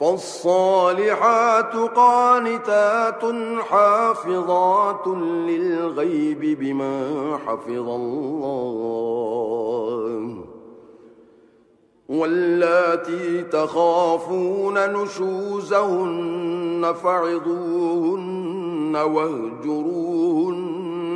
فالصالحات قانتات حافظات للغيب بما حفظ الله. واللاتي تخافون نشوزهن فعظوهن واهجروهن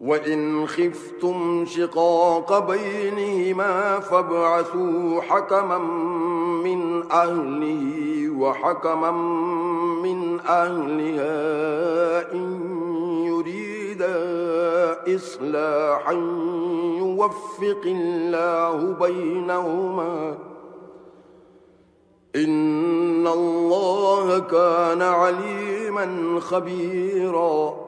وإن خفتم شقاق بينهما فابعثوا حكما من أهله وحكما من أهلها إن يُرِيدَا إصلاحا يوفق الله بينهما إن الله كان عليما خبيرا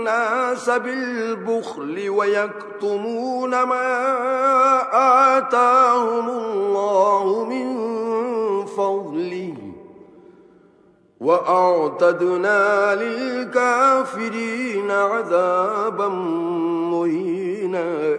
الناس بالبخل ويكتمون ما آتاهم الله من فضله وأعتدنا للكافرين عذابا مهينا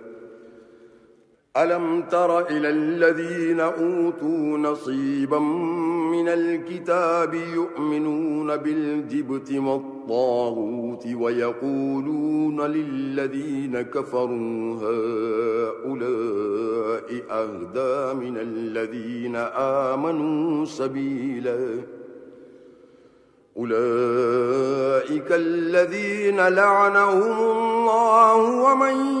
ألم تر إلى الذين أوتوا نصيبا من الكتاب يؤمنون بالجبت والطاغوت ويقولون للذين كفروا هؤلاء أهدا من الذين آمنوا سبيلا أولئك الذين لعنهم الله ومن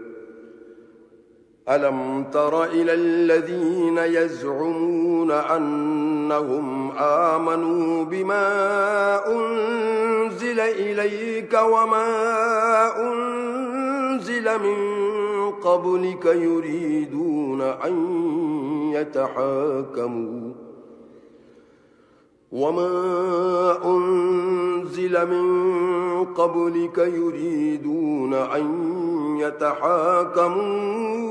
ألم تر إلى الذين يزعمون أنهم آمنوا بما أنزل إليك وما أنزل من قبلك يريدون أن يتحاكموا وما أنزل من قبلك يريدون أن يتحاكموا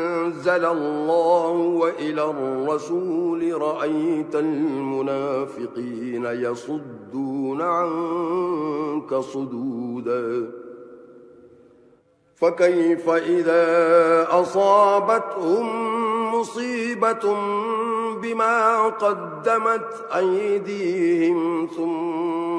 أنزل الله وإلى الرسول رأيت المنافقين يصدون عنك صدوداً فكيف إذا أصابتهم مصيبة بما قدمت أيديهم ثم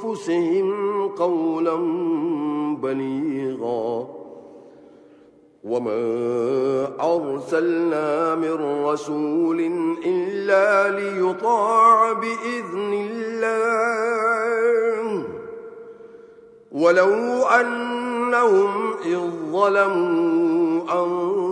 أنفسهم قولا بليغا. وما أرسلنا من رسول إلا ليطاع بإذن الله. ولو أنهم إذ ظلموا أنفسهم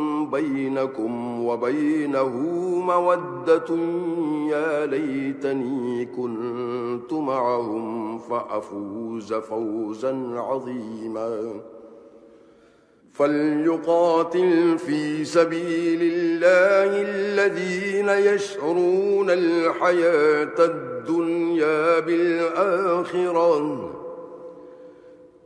بينكم وبينه مودة يا ليتني كنت معهم فأفوز فوزا عظيما. فليقاتل في سبيل الله الذين يشعرون الحياة الدنيا بالآخرة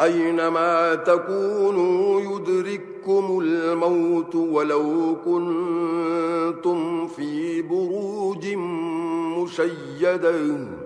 أينما تكونوا يدرككم الموت ولو كنتم في بروج مشيدين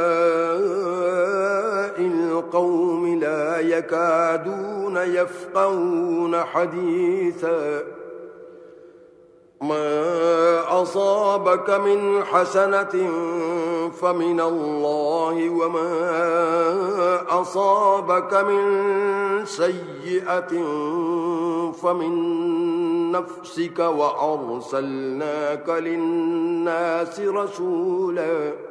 يكادون يفقون حديثا. ما أصابك من حسنة فمن الله وما أصابك من سيئة فمن نفسك وأرسلناك للناس رسولاً.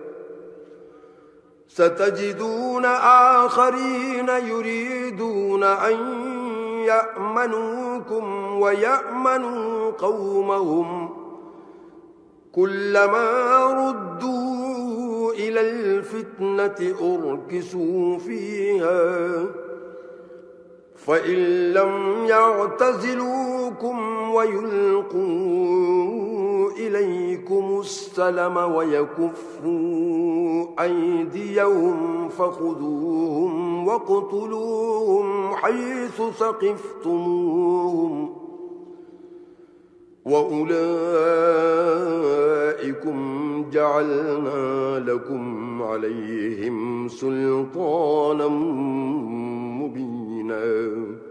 ستجدون آخرين يريدون أن يأمنوكم ويأمنوا قومهم كلما ردوا إلى الفتنة أركسوا فيها فإن لم يعتزلوكم ويلقون إليكم السلم ويكفوا أيديهم فخذوهم وقتلوهم حيث ثقفتموهم وأولئكم جعلنا لكم عليهم سلطانا مبيناً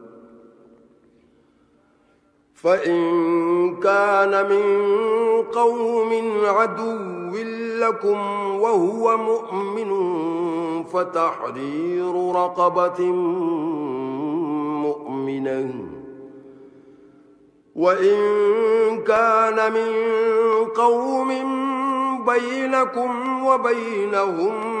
فإن كان من قوم عدو لكم وهو مؤمن فتحرير رقبة مؤمنا وإن كان من قوم بينكم وبينهم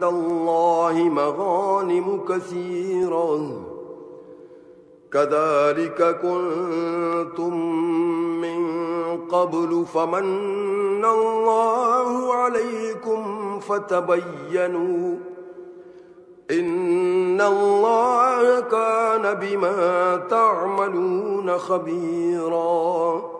عند الله مغانم كثيرا. كذلك كنتم من قبل فمن الله عليكم فتبينوا. إن الله كان بما تعملون خبيراً.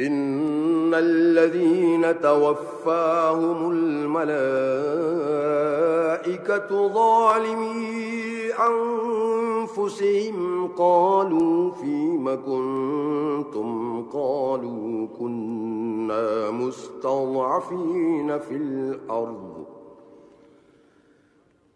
إن الذين توفاهم الملائكة ظالمي أنفسهم قالوا فيما كنتم قالوا كنا مستضعفين في الأرض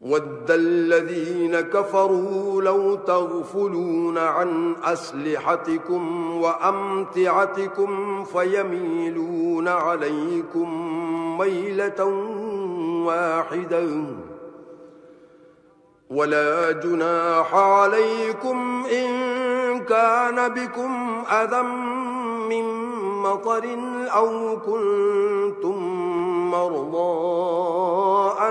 ود الذين كفروا لو تغفلون عن أسلحتكم وأمتعتكم فيميلون عليكم ميلة وَاحِدًا ولا جناح عليكم إن كان بكم أذى من مطر أو كنتم مَرْضَاءً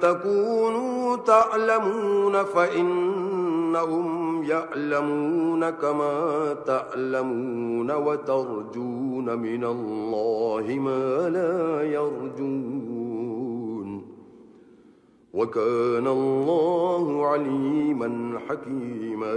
تكونوا تعلمون فإنهم يعلمون كما تعلمون وترجون من الله ما لا يرجون وكان الله عليما حكيما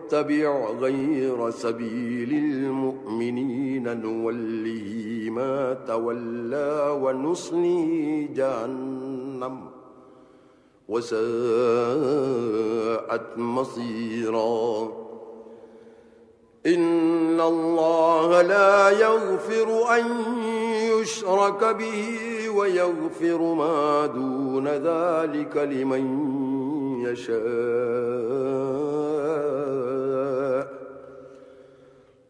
نتبع غير سبيل المؤمنين نوله ما تولى ونصلي جهنم وساءت مصيرا. إن الله لا يغفر أن يشرك به ويغفر ما دون ذلك لمن يشاء.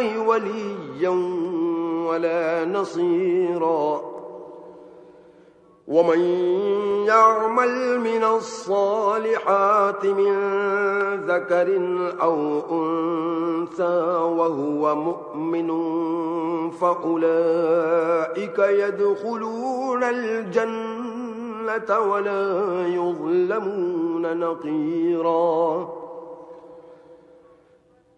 الله وليا ولا نصيرا. ومن يعمل من الصالحات من ذكر أو أنثى وهو مؤمن فأولئك يدخلون الجنة ولا يظلمون نقيراً.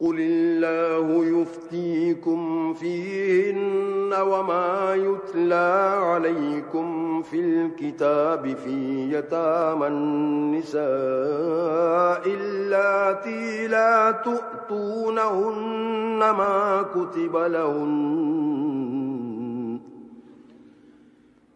قل الله يفتيكم فيهن وما يتلى عليكم في الكتاب في يتام النساء اللاتي لا تؤتونهن ما كتب لهن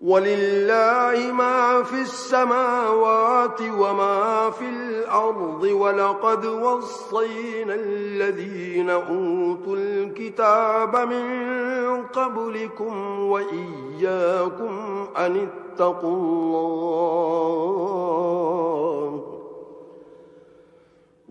ولله ما في السماوات وما في الأرض ولقد وصينا الذين أوتوا الكتاب من قبلكم وإياكم أن اتقوا الله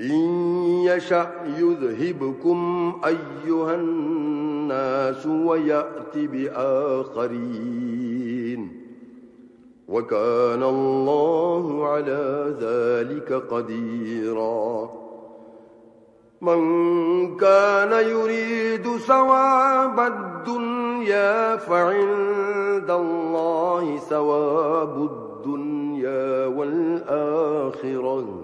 إن يشأ يذهبكم أيها الناس وَيَأْتِ بآخرين وكان الله على ذلك قديرا من كان يريد ثواب الدنيا فعند الله ثواب الدنيا والآخرة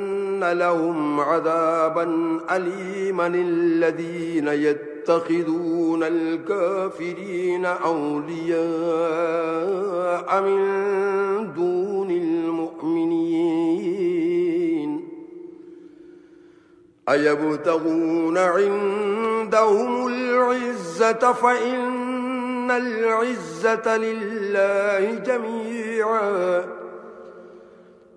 إن لهم عذابا أليما الذين يتخذون الكافرين أولياء من دون المؤمنين أيبتغون عندهم العزة فإن العزة لله جميعا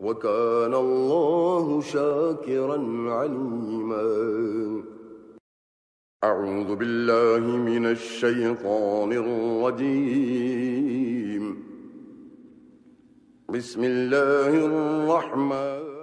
وكان الله شاكرا عليما. أعوذ بالله من الشيطان الرجيم. بسم الله الرحمن